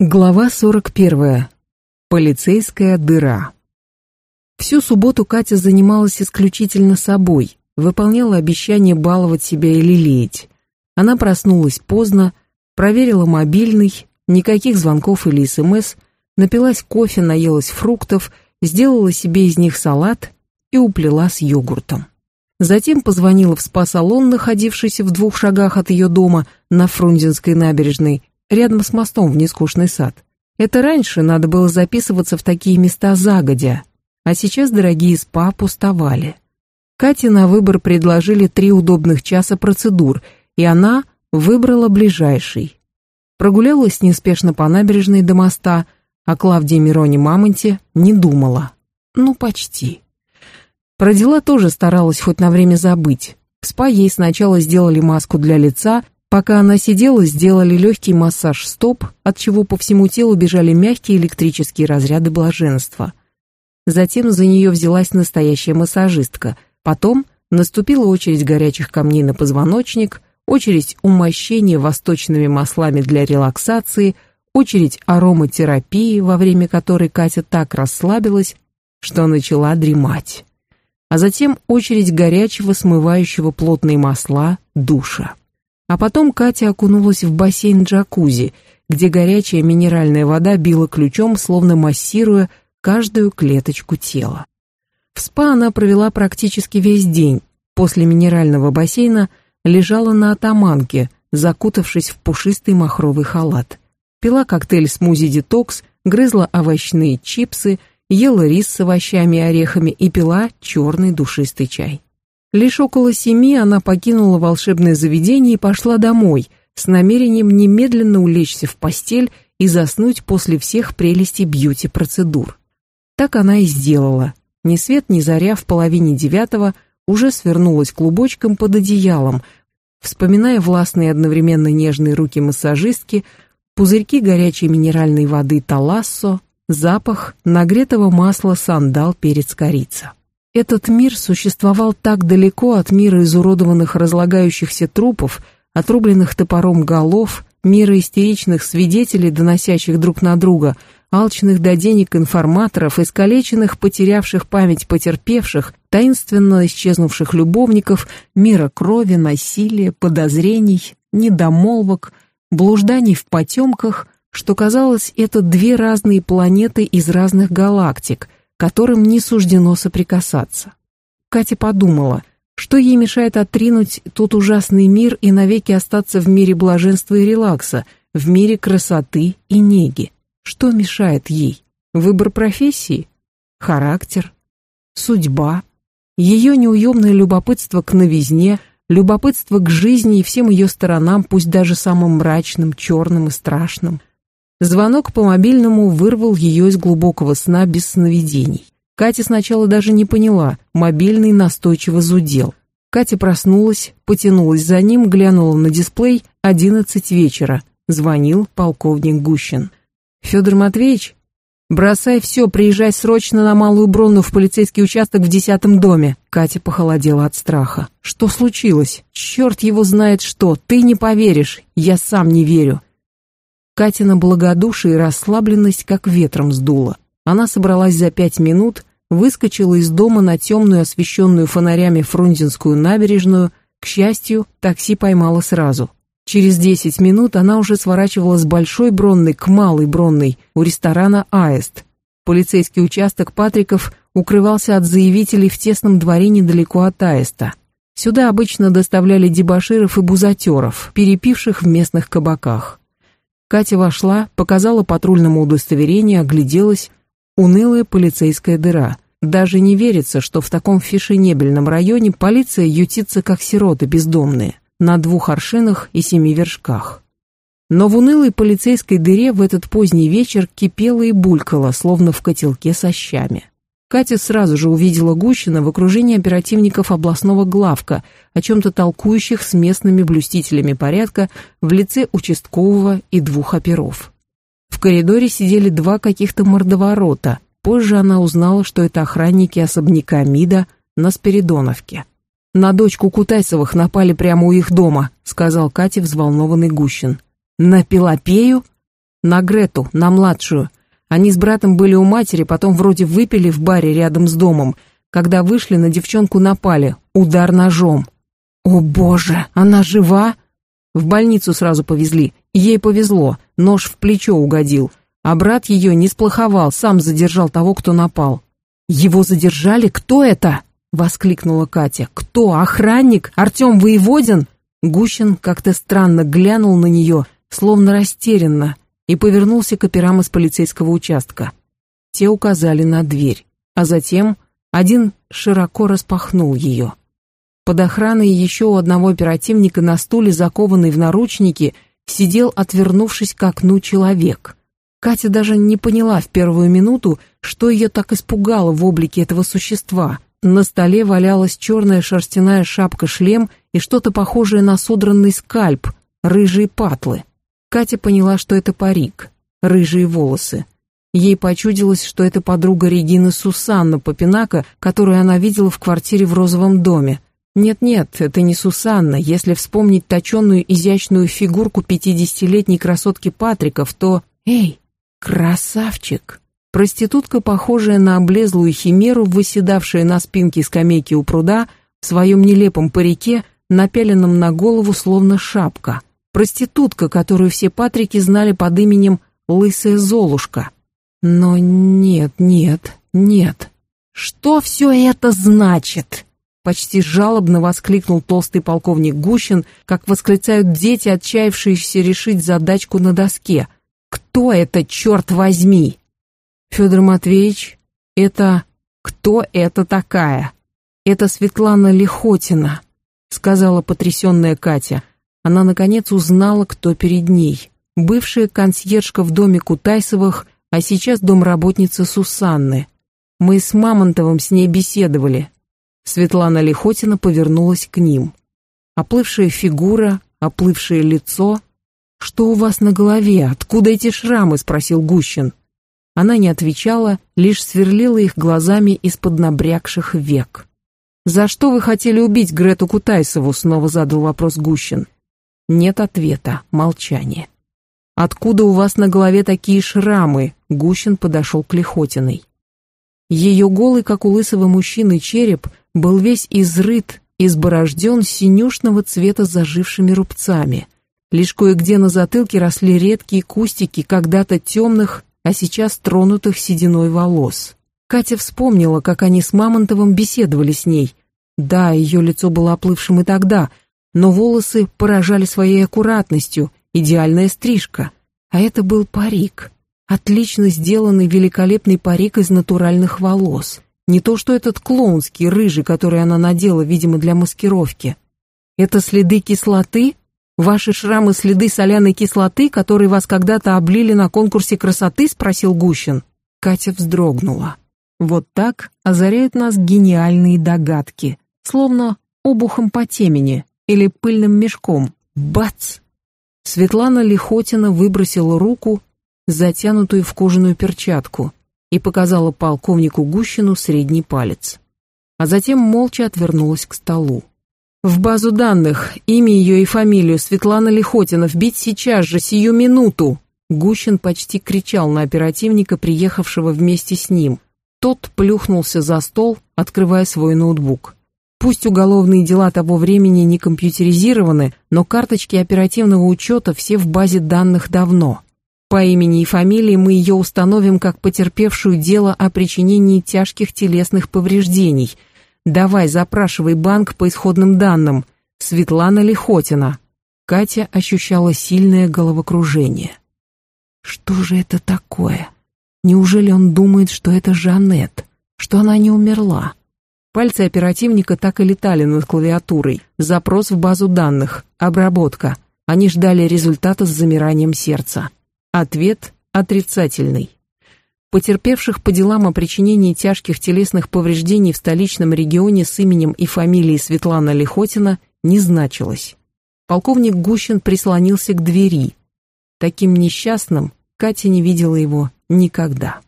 Глава 41. Полицейская дыра. Всю субботу Катя занималась исключительно собой, выполняла обещание баловать себя и лелеять. Она проснулась поздно, проверила мобильный, никаких звонков или СМС, напилась кофе, наелась фруктов, сделала себе из них салат и уплела с йогуртом. Затем позвонила в спа-салон, находившийся в двух шагах от ее дома на Фрунзенской набережной, рядом с мостом в нескучный сад. Это раньше надо было записываться в такие места загодя, а сейчас дорогие спа пустовали. Кате на выбор предложили три удобных часа процедур, и она выбрала ближайший. Прогулялась неспешно по набережной до моста, а Клавдии Мироне Мамонте не думала. Ну, почти. Про дела тоже старалась хоть на время забыть. В спа ей сначала сделали маску для лица, Пока она сидела, сделали легкий массаж стоп, от чего по всему телу бежали мягкие электрические разряды блаженства. Затем за нее взялась настоящая массажистка. Потом наступила очередь горячих камней на позвоночник, очередь умощения восточными маслами для релаксации, очередь ароматерапии, во время которой Катя так расслабилась, что начала дремать. А затем очередь горячего, смывающего плотные масла, душа. А потом Катя окунулась в бассейн джакузи, где горячая минеральная вода била ключом, словно массируя каждую клеточку тела. В спа она провела практически весь день. После минерального бассейна лежала на атаманке, закутавшись в пушистый махровый халат. Пила коктейль смузи-детокс, грызла овощные чипсы, ела рис с овощами и орехами и пила черный душистый чай. Лишь около семи она покинула волшебное заведение и пошла домой, с намерением немедленно улечься в постель и заснуть после всех прелестей бьюти-процедур. Так она и сделала. Ни свет ни заря в половине девятого уже свернулась клубочком под одеялом, вспоминая властные одновременно нежные руки массажистки, пузырьки горячей минеральной воды Талассо, запах нагретого масла сандал перец корица. Этот мир существовал так далеко от мира изуродованных разлагающихся трупов, отрубленных топором голов, мира истеричных свидетелей, доносящих друг на друга, алчных до денег информаторов, искалеченных, потерявших память потерпевших, таинственно исчезнувших любовников, мира крови, насилия, подозрений, недомолвок, блужданий в потемках, что казалось, это две разные планеты из разных галактик – которым не суждено соприкасаться. Катя подумала, что ей мешает отринуть тот ужасный мир и навеки остаться в мире блаженства и релакса, в мире красоты и неги. Что мешает ей? Выбор профессии? Характер? Судьба? Ее неуемное любопытство к новизне, любопытство к жизни и всем ее сторонам, пусть даже самым мрачным, черным и страшным – Звонок по мобильному вырвал ее из глубокого сна без сновидений. Катя сначала даже не поняла, мобильный настойчиво зудел. Катя проснулась, потянулась за ним, глянула на дисплей «Одиннадцать вечера». Звонил полковник Гущин. «Федор Матвеевич, бросай все, приезжай срочно на Малую Бронну в полицейский участок в десятом доме». Катя похолодела от страха. «Что случилось? Черт его знает что, ты не поверишь, я сам не верю». Катина благодушие и расслабленность как ветром сдуло. Она собралась за пять минут, выскочила из дома на темную, освещенную фонарями Фрунзенскую набережную. К счастью, такси поймала сразу. Через десять минут она уже сворачивала с Большой Бронной к Малой Бронной у ресторана «Аист». Полицейский участок Патриков укрывался от заявителей в тесном дворе недалеко от Аиста. Сюда обычно доставляли дебоширов и бузатеров, перепивших в местных кабаках. Катя вошла, показала патрульному удостоверение, огляделась. Унылая полицейская дыра. Даже не верится, что в таком фешенебельном районе полиция ютится как сироты бездомные, на двух аршинах и семи вершках. Но в унылой полицейской дыре в этот поздний вечер кипело и булькало, словно в котелке со щами. Катя сразу же увидела Гущина в окружении оперативников областного главка, о чем-то толкующих с местными блюстителями порядка в лице участкового и двух оперов. В коридоре сидели два каких-то мордоворота. Позже она узнала, что это охранники особняка МИДа на Спиридоновке. «На дочку Кутайцевых напали прямо у их дома», — сказал Кате взволнованный Гущин. «На Пелопею?» На Грету, на младшую. Они с братом были у матери, потом вроде выпили в баре рядом с домом. Когда вышли, на девчонку напали. Удар ножом. О боже, она жива? В больницу сразу повезли. Ей повезло, нож в плечо угодил. А брат ее не сплоховал, сам задержал того, кто напал. «Его задержали? Кто это?» — воскликнула Катя. «Кто? Охранник? Артем Воеводин?» Гущин как-то странно глянул на нее, словно растерянно, и повернулся к операм из полицейского участка. Те указали на дверь, а затем один широко распахнул ее. Под охраной еще у одного оперативника на стуле, закованный в наручники, сидел, отвернувшись к окну, человек. Катя даже не поняла в первую минуту, что ее так испугало в облике этого существа. На столе валялась черная шерстяная шапка-шлем и что-то похожее на содранный скальп, рыжие патлы. Катя поняла, что это парик, рыжие волосы. Ей почудилось, что это подруга Регины Сусанна Попинака, которую она видела в квартире в розовом доме. Нет-нет, это не Сусанна. Если вспомнить точенную изящную фигурку пятидесятилетней красотки Патриков, то... Эй, красавчик! Проститутка, похожая на облезлую химеру, выседавшая на спинке скамейки у пруда, в своем нелепом парике, напяленном на голову словно шапка. Проститутка, которую все Патрики знали под именем Лысая Золушка. Но нет, нет, нет. Что все это значит? Почти жалобно воскликнул толстый полковник Гущин, как восклицают дети, отчаявшиеся решить задачку на доске. «Кто это, черт возьми?» «Федор Матвеевич, это... Кто это такая?» «Это Светлана Лихотина», — сказала потрясенная Катя. Она, наконец, узнала, кто перед ней. Бывшая консьержка в доме Кутайсовых, а сейчас домработница Сусанны. Мы с Мамонтовым с ней беседовали. Светлана Лихотина повернулась к ним. Оплывшая фигура, оплывшее лицо. «Что у вас на голове? Откуда эти шрамы?» — спросил Гущин. Она не отвечала, лишь сверлила их глазами из-под набрякших век. «За что вы хотели убить Грету Кутайсову?» — снова задал вопрос Гущин. Нет ответа, молчание. «Откуда у вас на голове такие шрамы?» — Гущин подошел к Лихотиной. Ее голый, как у лысого мужчины, череп был весь изрыт, изборожден синюшного цвета зажившими рубцами. Лишь кое-где на затылке росли редкие кустики когда-то темных, а сейчас тронутых сединой волос. Катя вспомнила, как они с Мамонтовым беседовали с ней. Да, ее лицо было оплывшим и тогда, но волосы поражали своей аккуратностью, идеальная стрижка. А это был парик. Отлично сделанный великолепный парик из натуральных волос. Не то что этот клоунский, рыжий, который она надела, видимо, для маскировки. Это следы кислоты? Ваши шрамы следы соляной кислоты, которые вас когда-то облили на конкурсе красоты? Спросил Гущин. Катя вздрогнула. Вот так озаряют нас гениальные догадки, словно обухом по темени или пыльным мешком. Бац! Светлана Лихотина выбросила руку, затянутую в кожаную перчатку, и показала полковнику Гущину средний палец. А затем молча отвернулась к столу. «В базу данных, имя ее и фамилию Светлана Лихотина вбить сейчас же, сию минуту!» Гущин почти кричал на оперативника, приехавшего вместе с ним. Тот плюхнулся за стол, открывая свой ноутбук. Пусть уголовные дела того времени не компьютеризированы, но карточки оперативного учета все в базе данных давно. По имени и фамилии мы ее установим как потерпевшую дело о причинении тяжких телесных повреждений. Давай, запрашивай банк по исходным данным. Светлана Лихотина. Катя ощущала сильное головокружение. Что же это такое? Неужели он думает, что это Жанет, что она не умерла? Пальцы оперативника так и летали над клавиатурой. Запрос в базу данных, обработка. Они ждали результата с замиранием сердца. Ответ отрицательный. Потерпевших по делам о причинении тяжких телесных повреждений в столичном регионе с именем и фамилией Светлана Лихотина не значилось. Полковник Гущин прислонился к двери. Таким несчастным Катя не видела его никогда.